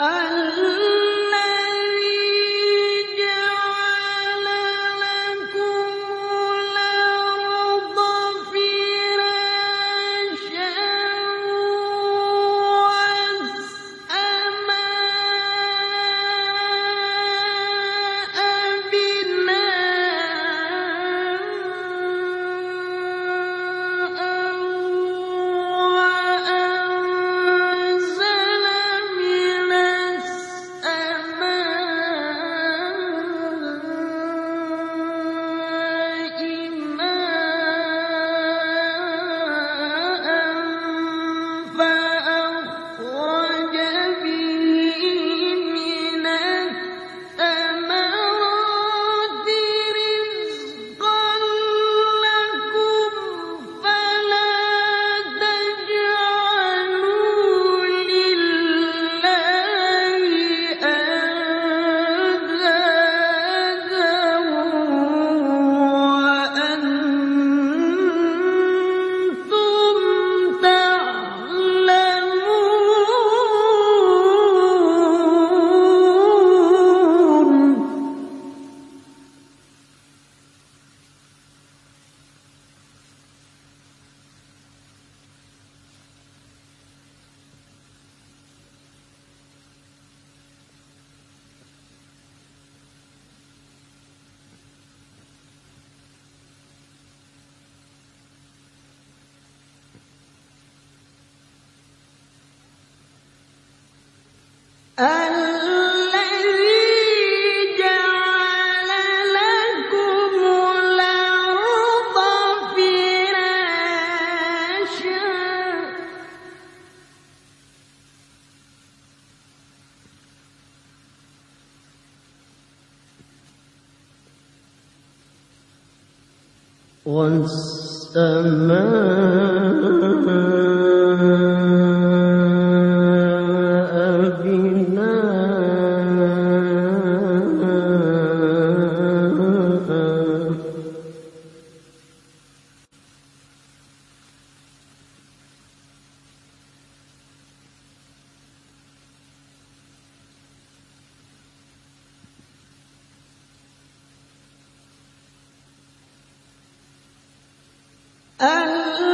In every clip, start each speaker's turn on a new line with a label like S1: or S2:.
S1: الذي الذي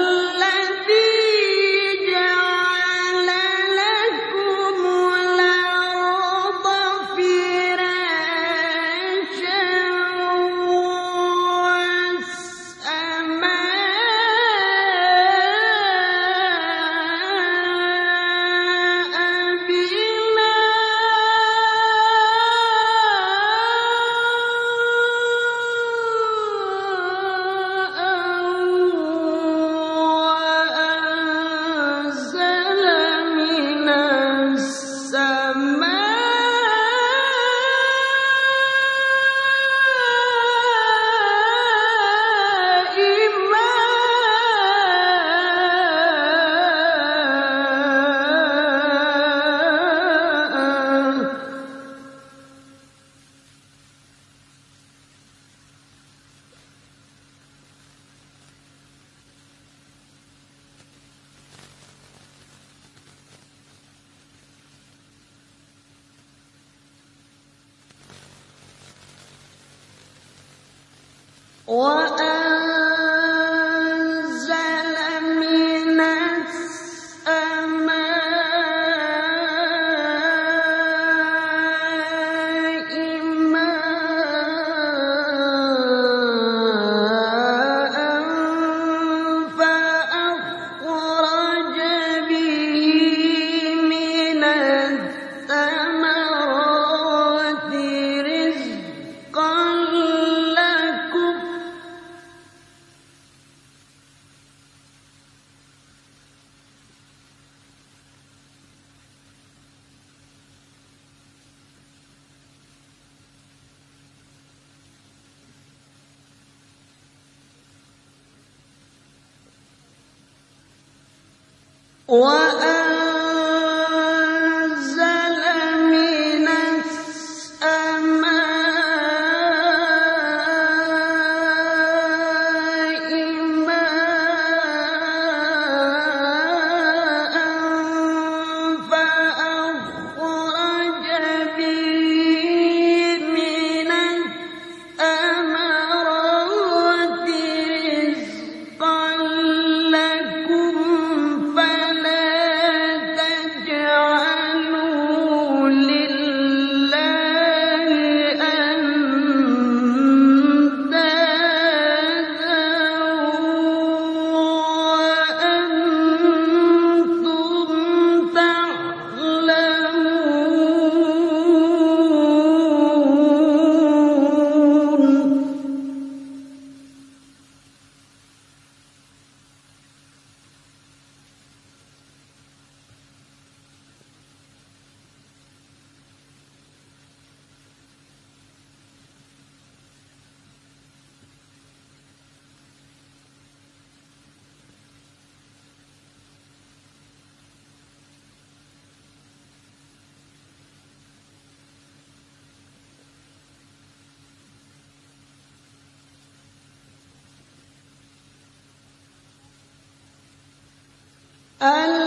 S1: الذي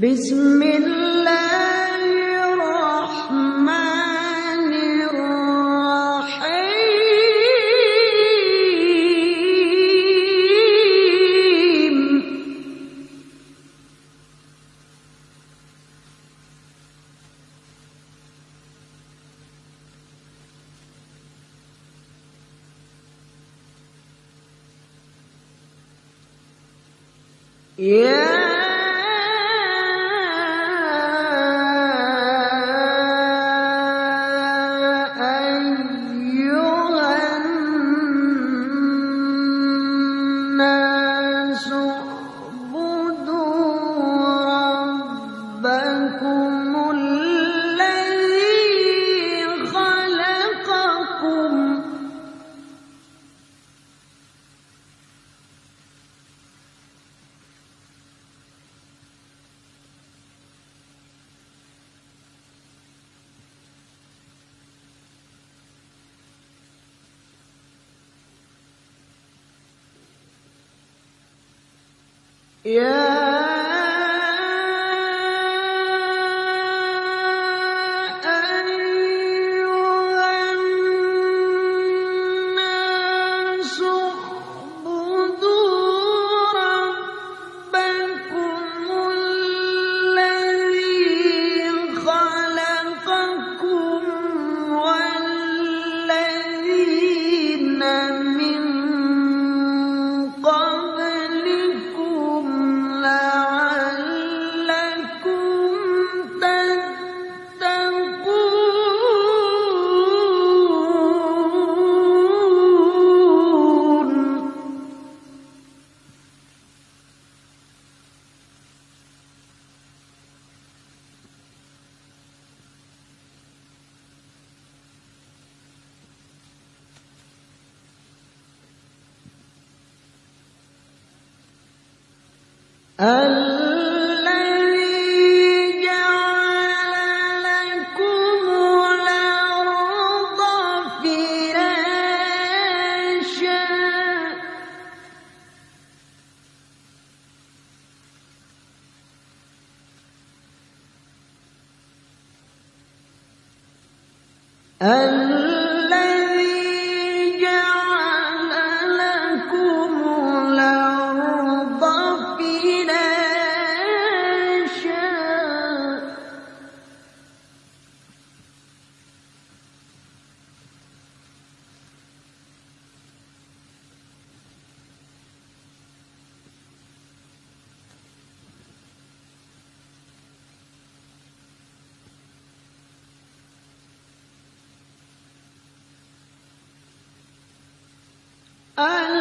S1: بسم الله الذي الذي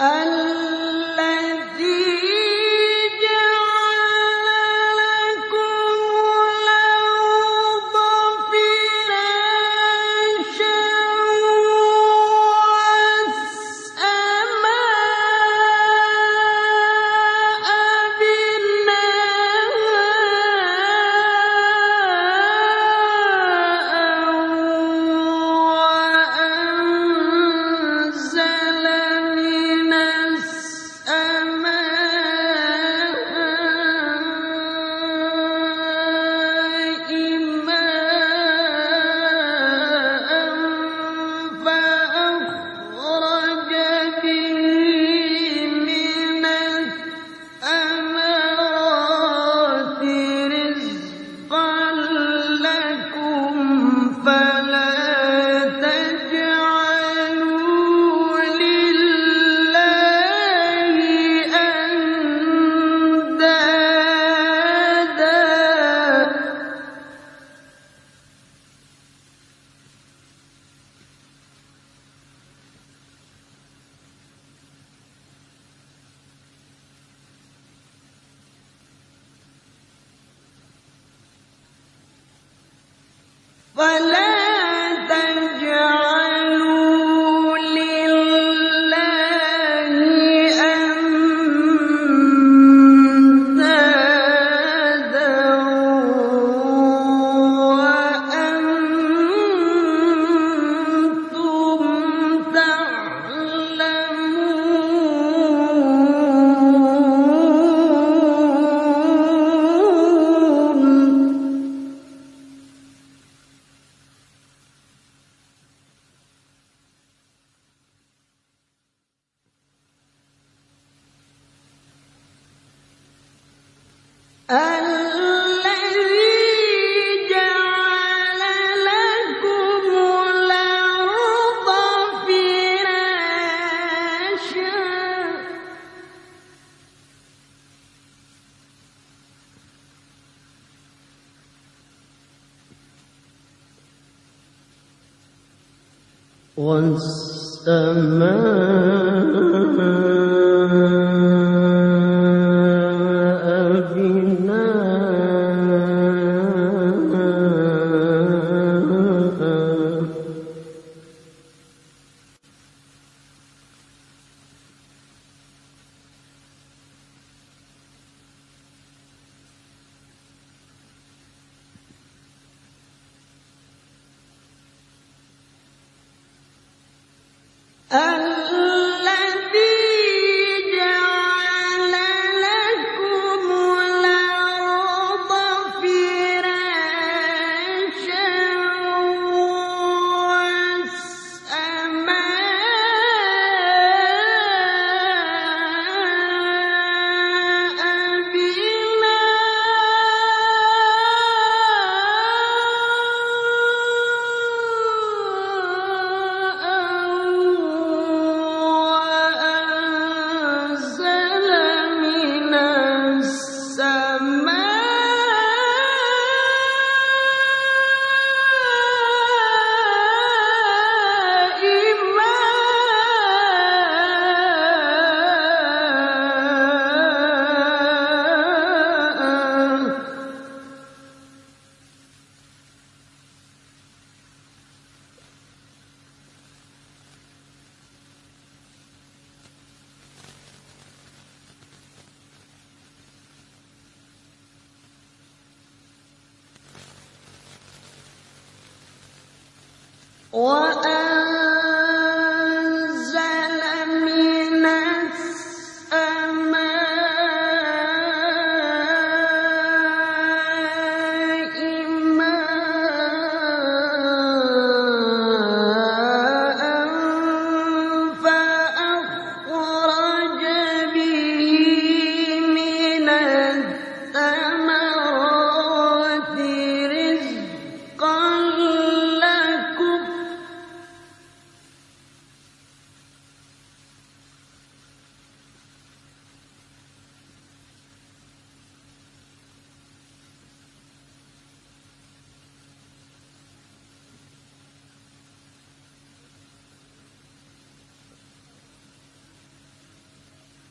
S1: الذي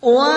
S1: One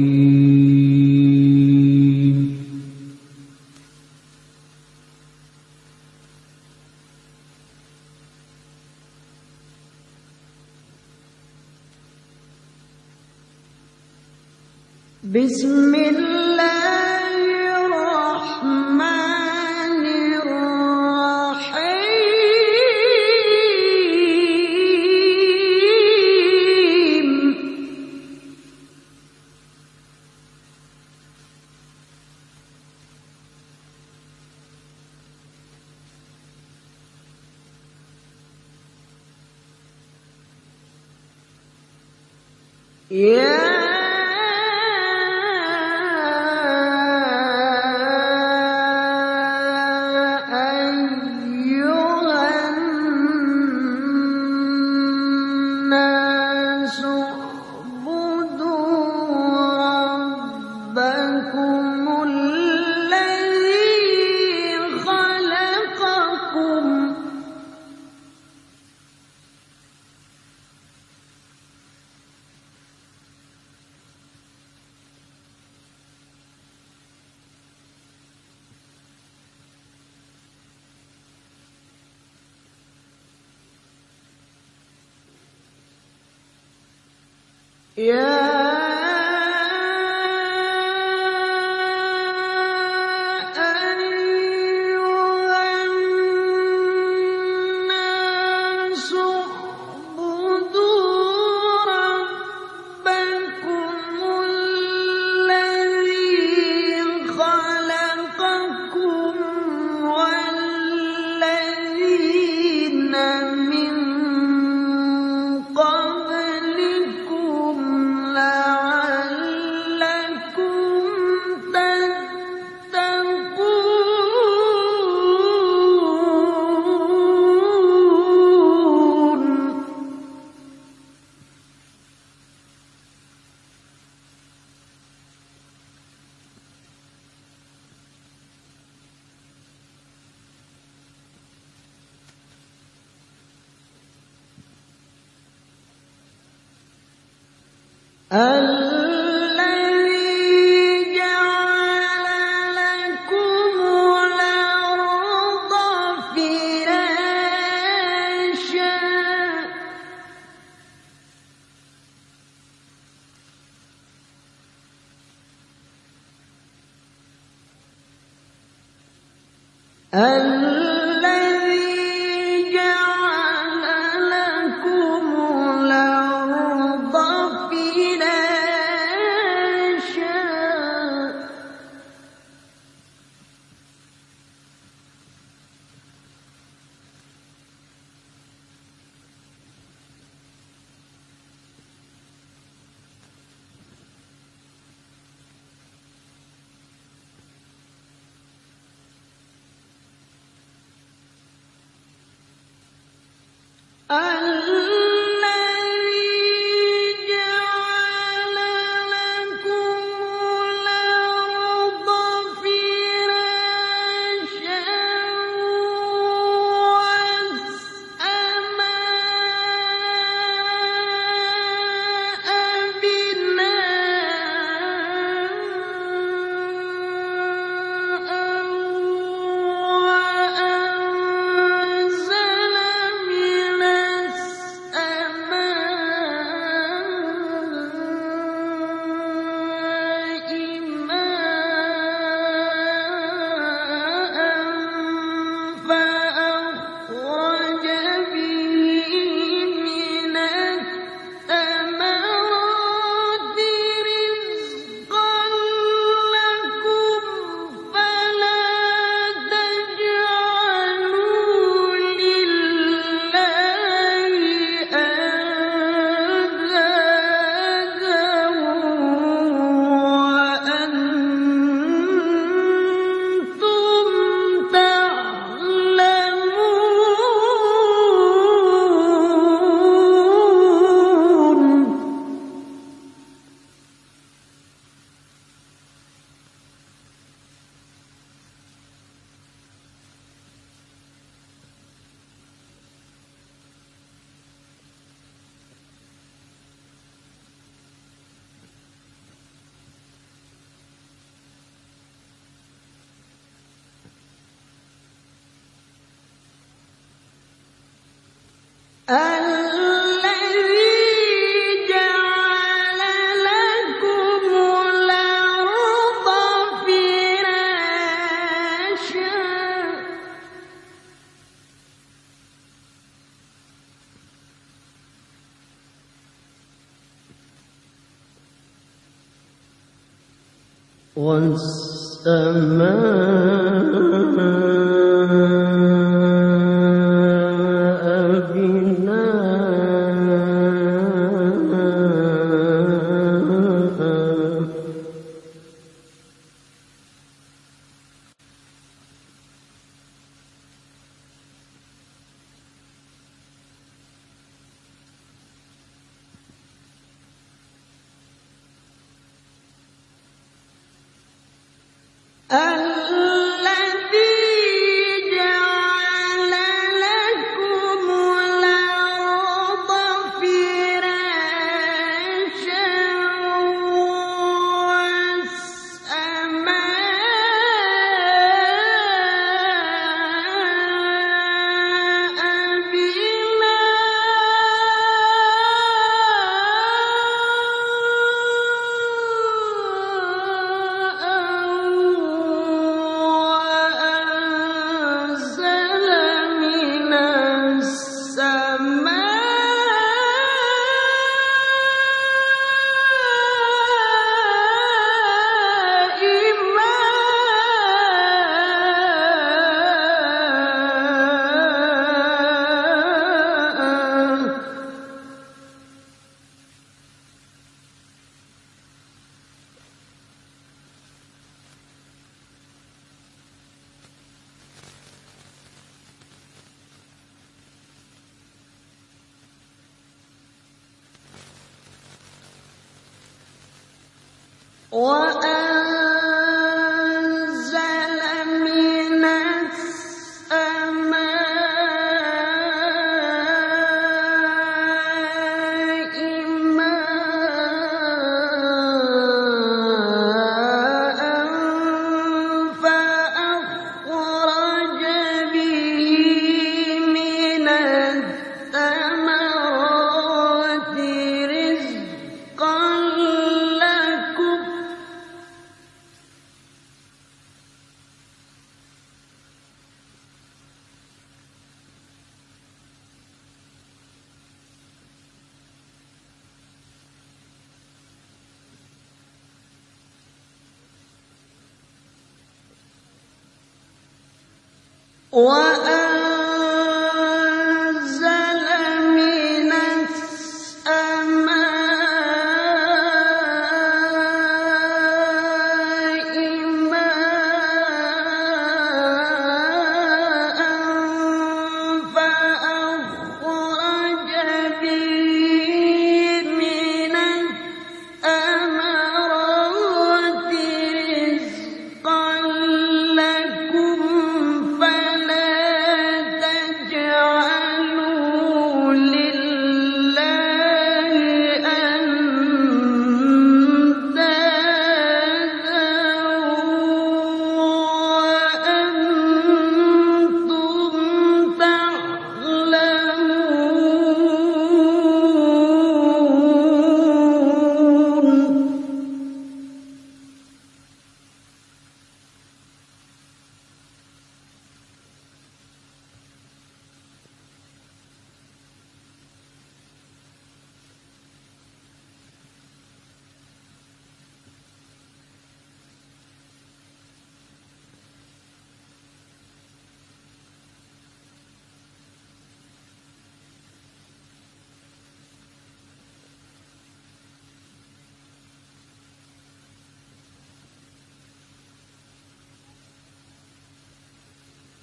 S1: الذي والسماء al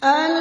S1: الذي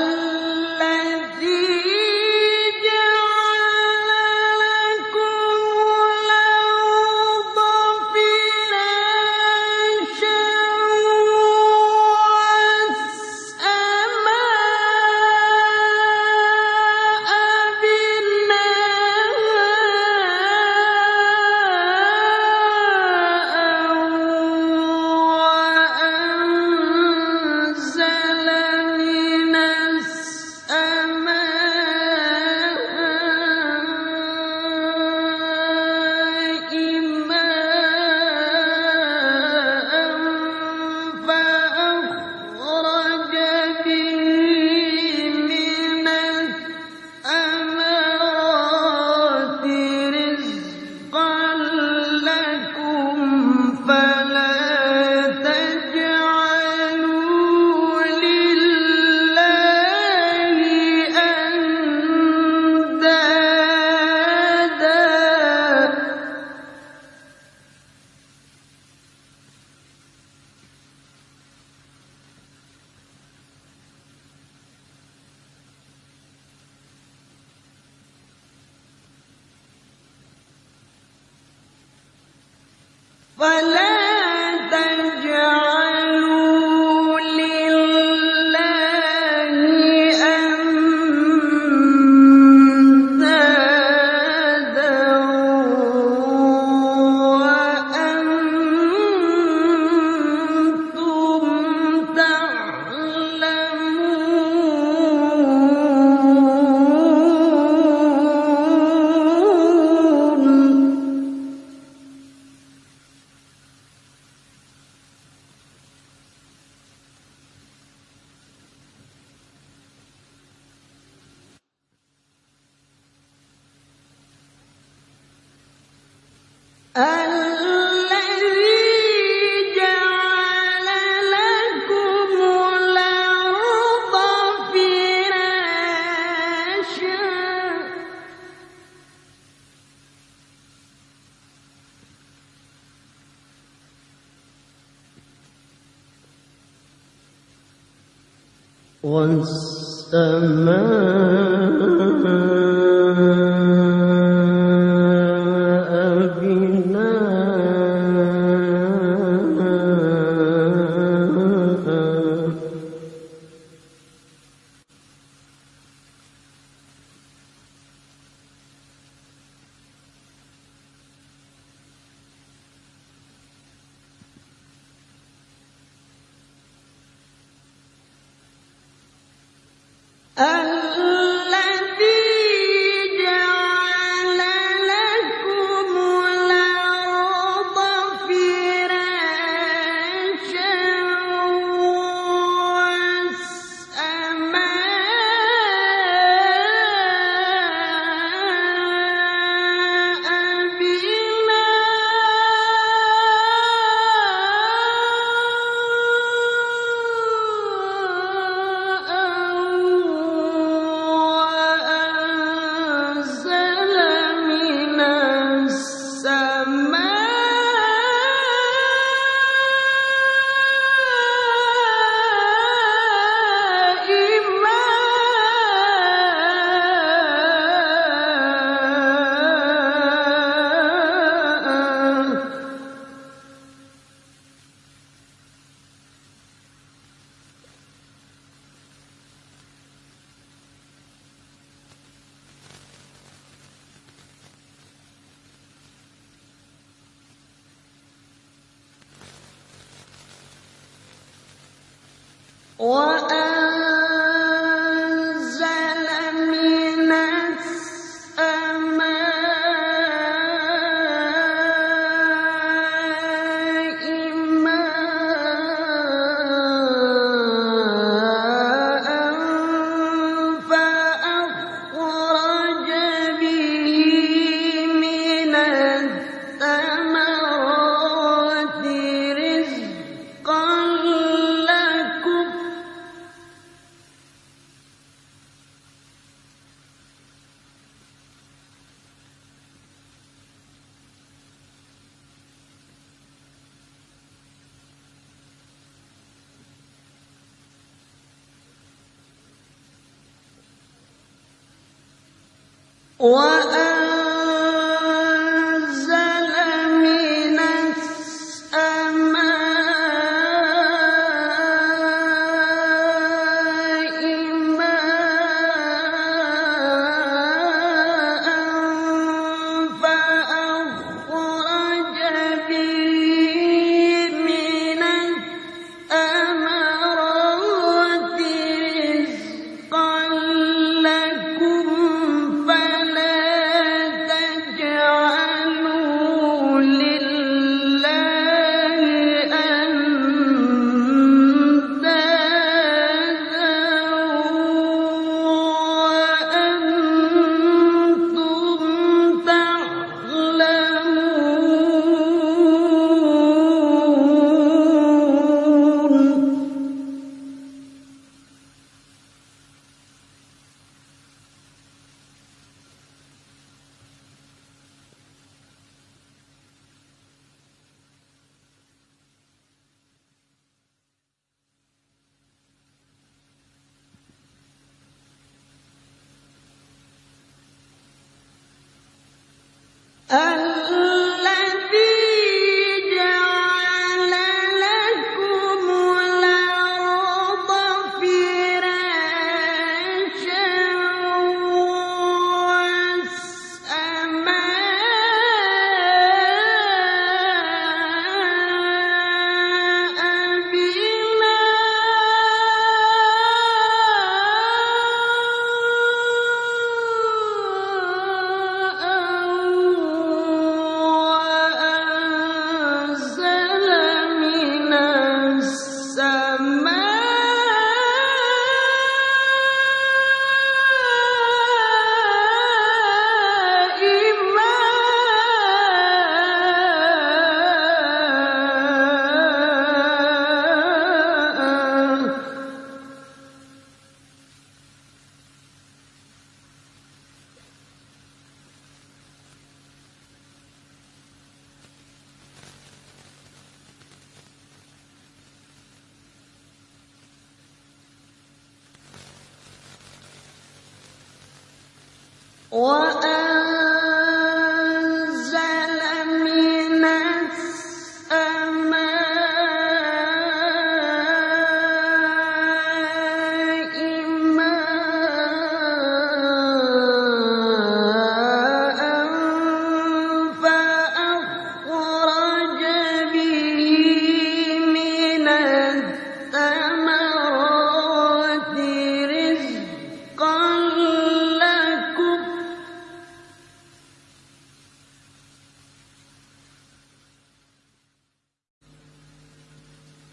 S2: والسماء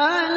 S1: I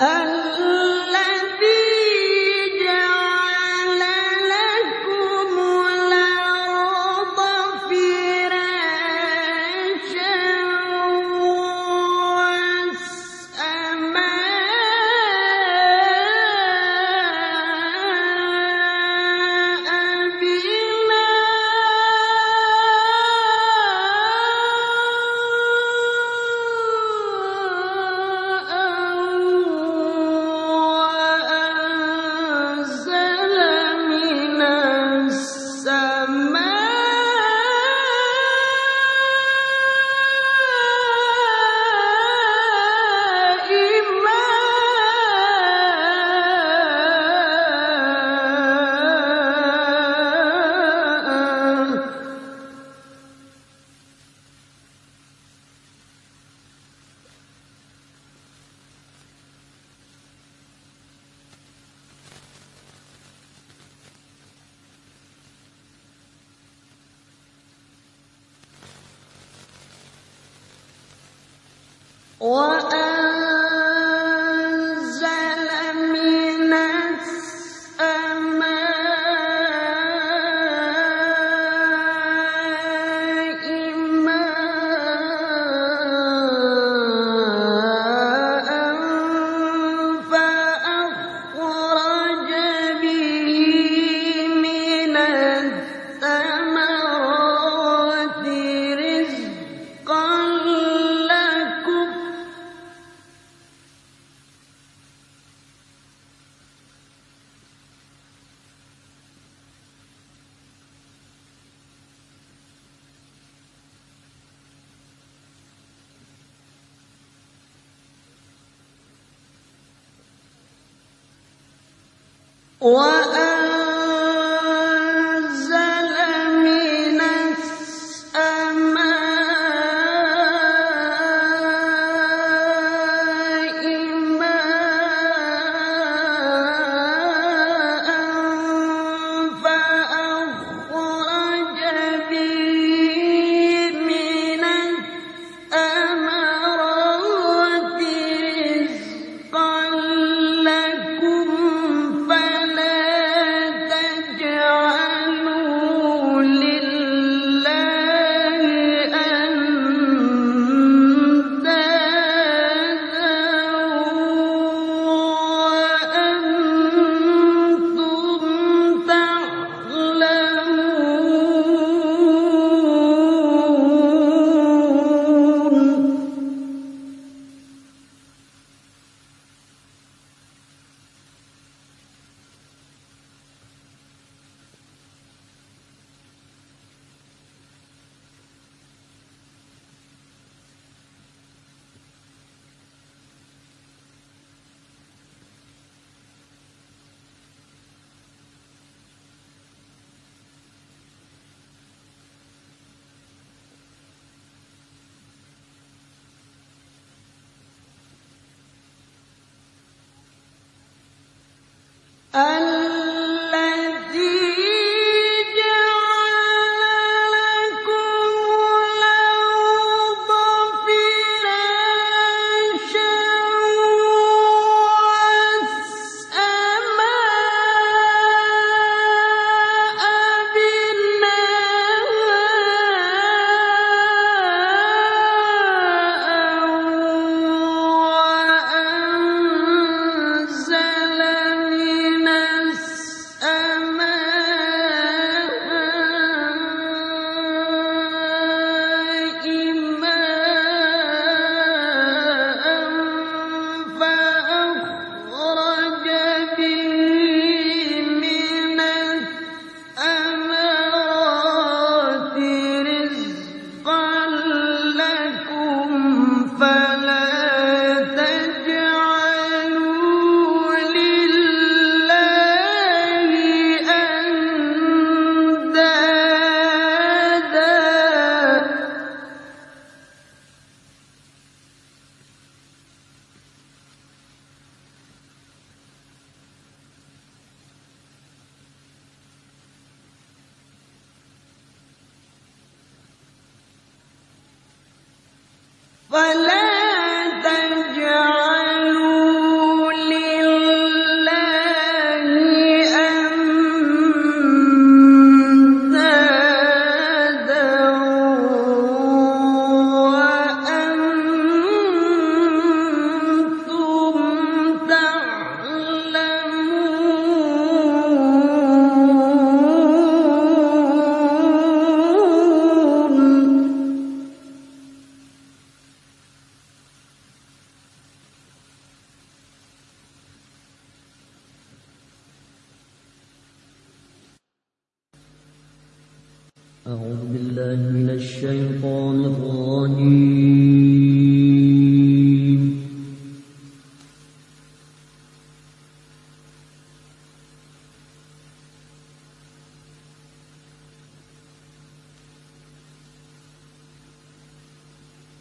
S1: الذي الذي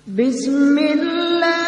S1: بسم الله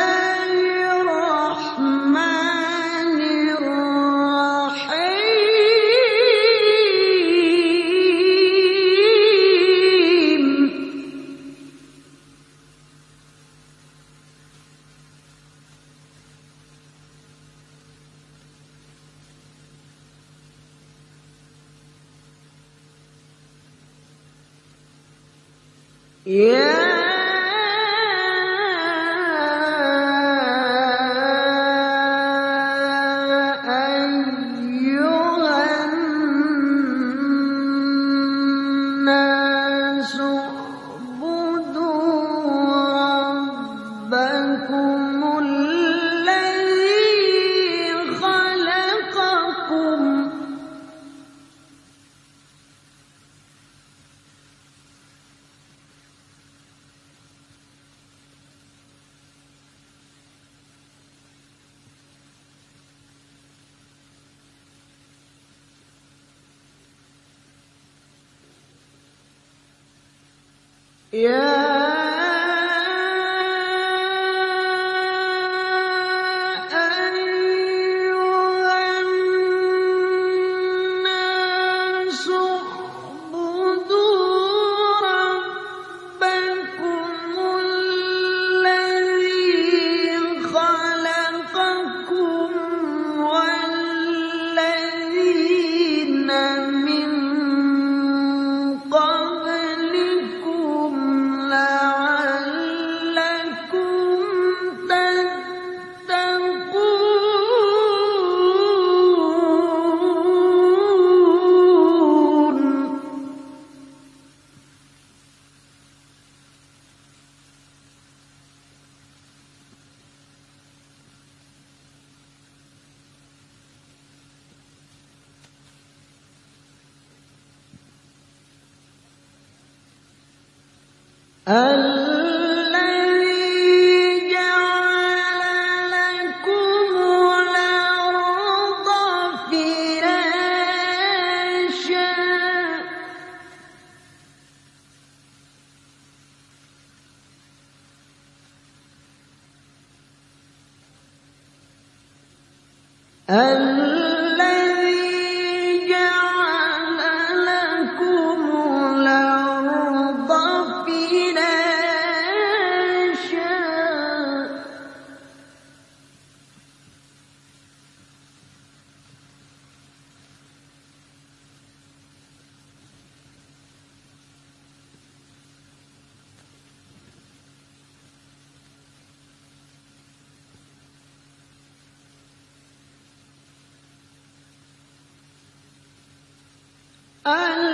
S1: أن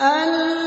S1: الذي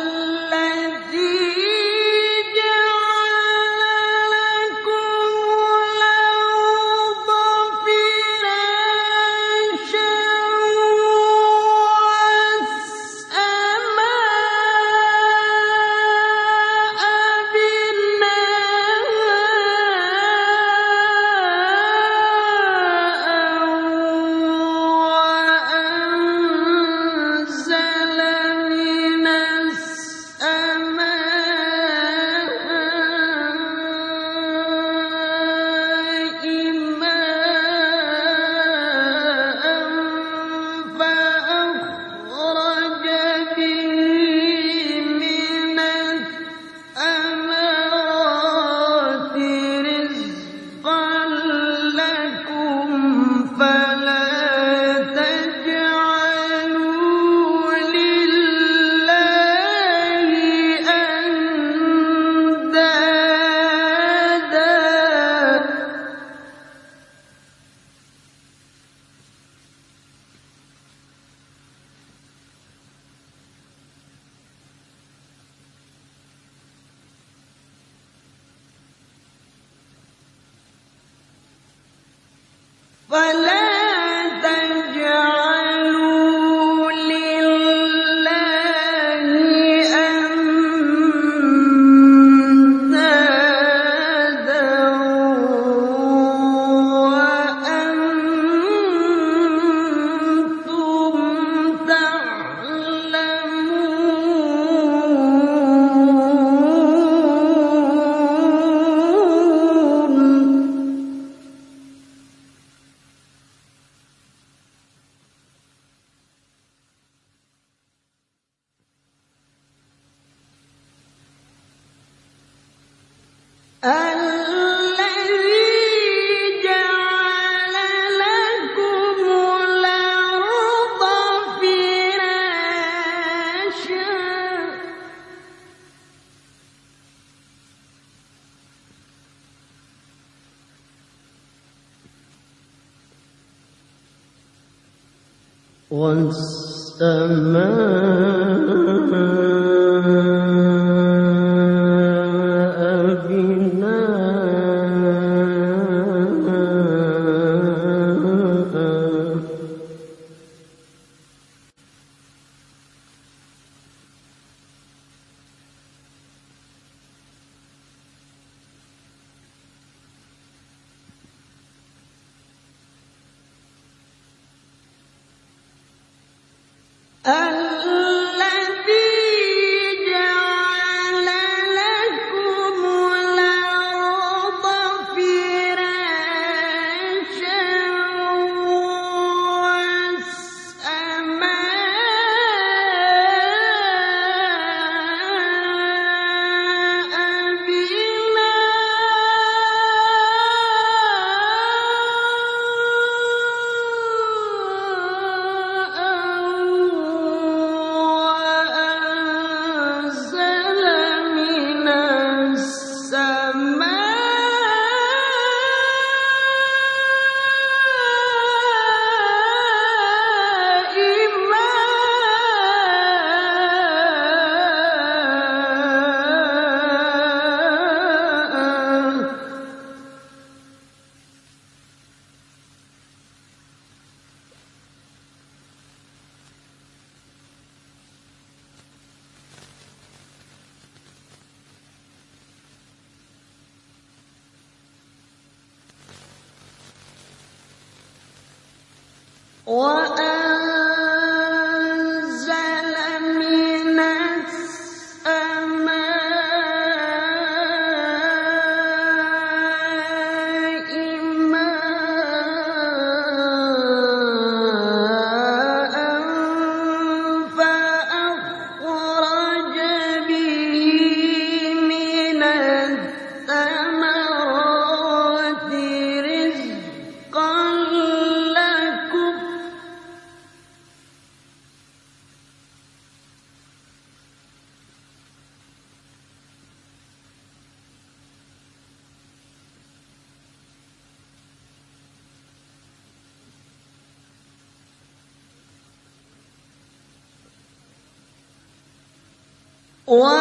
S1: One.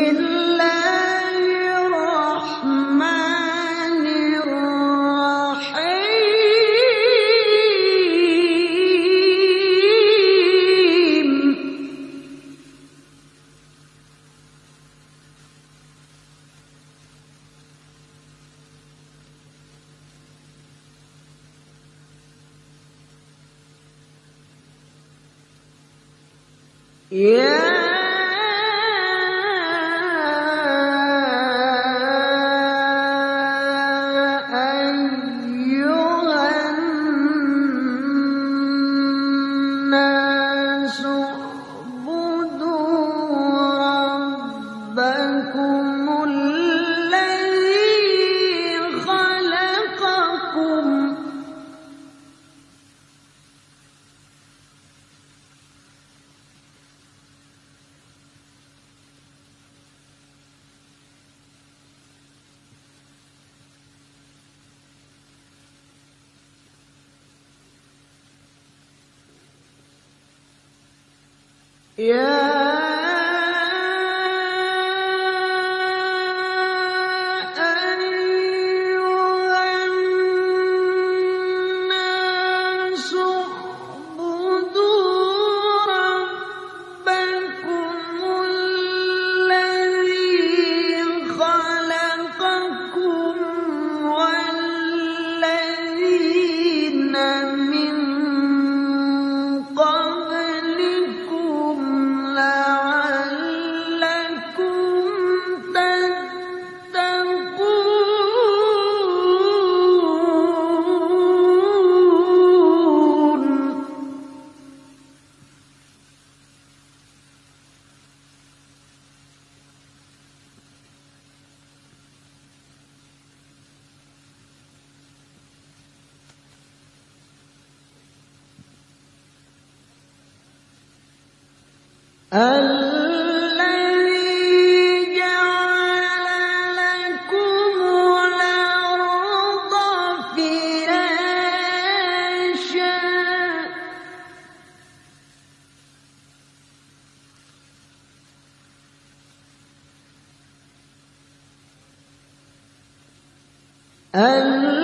S1: الذي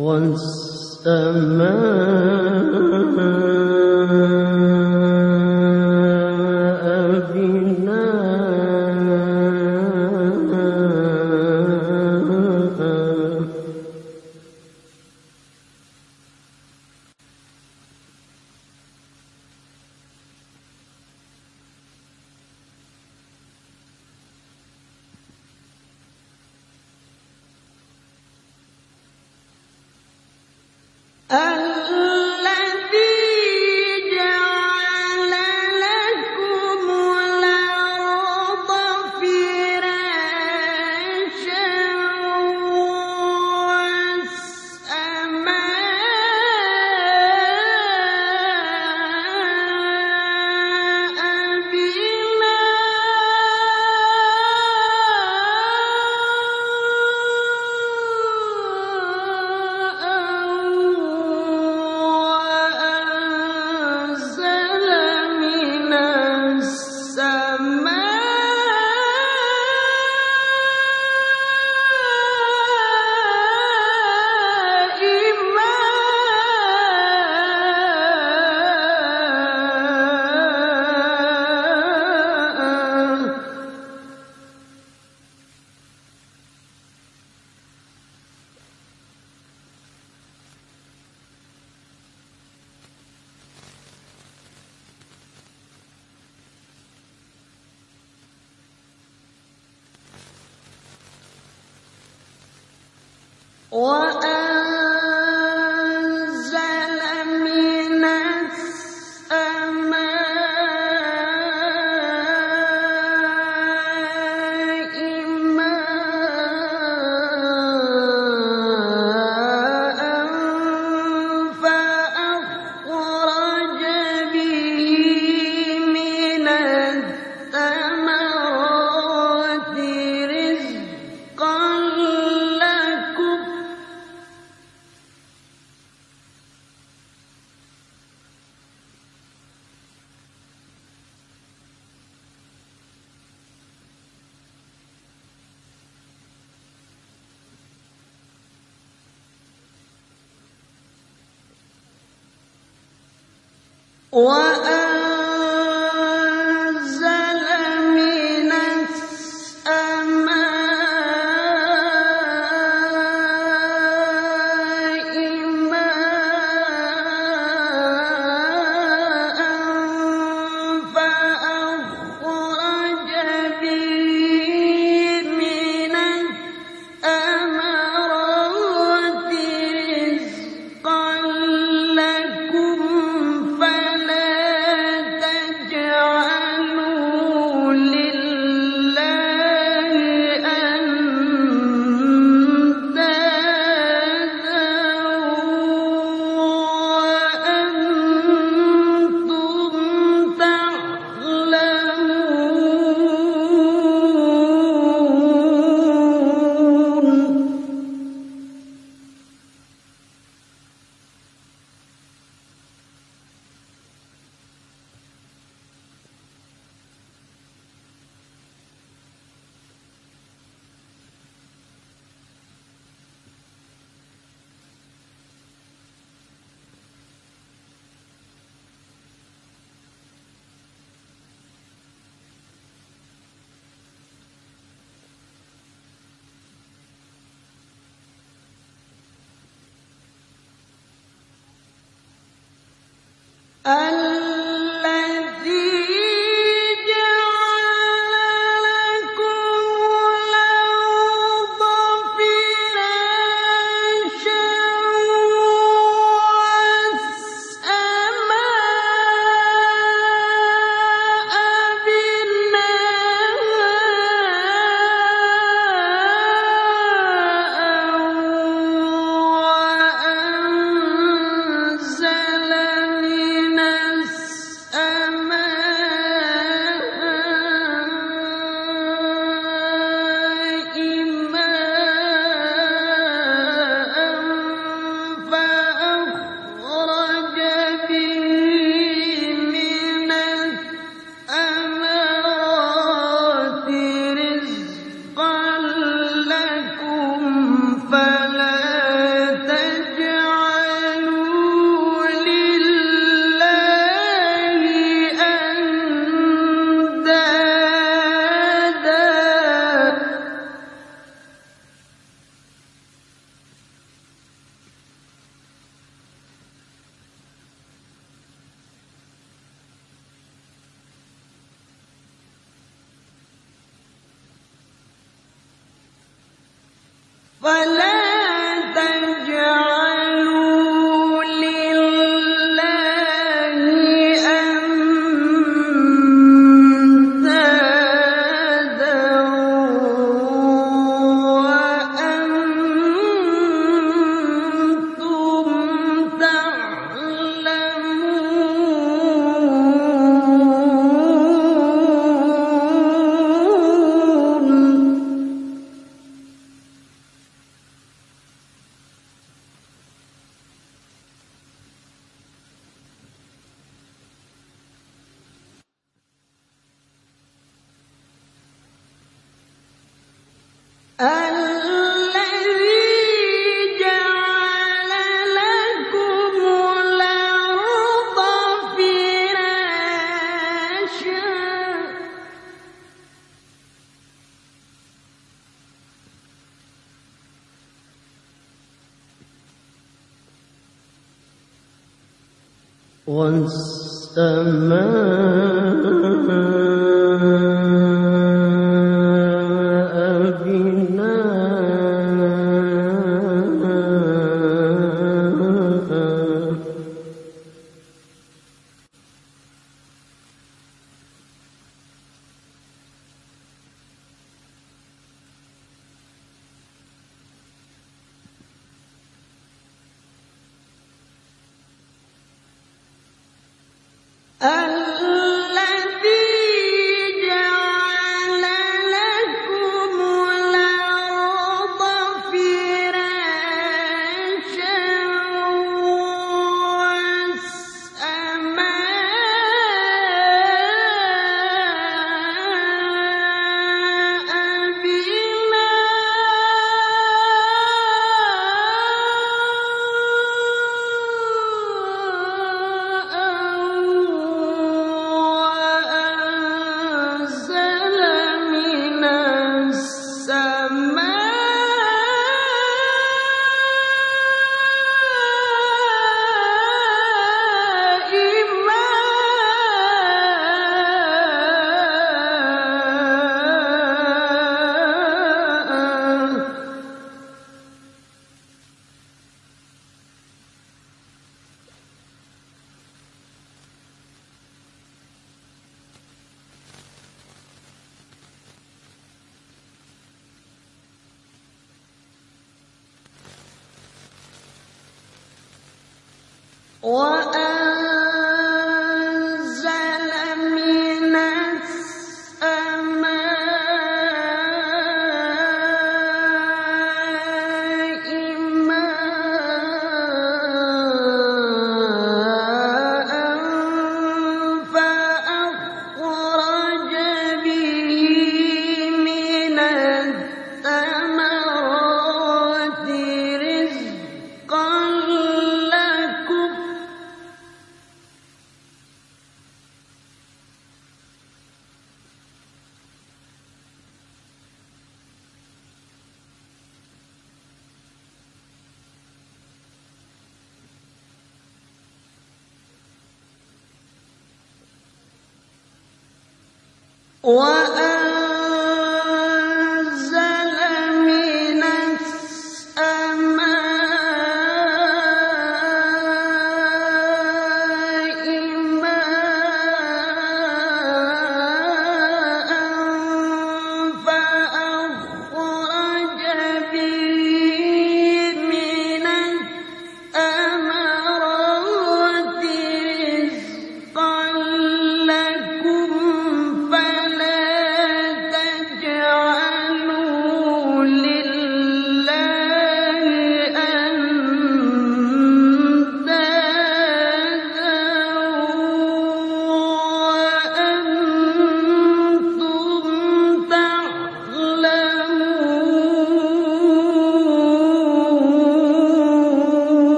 S1: والسماء الذي الذي والسماء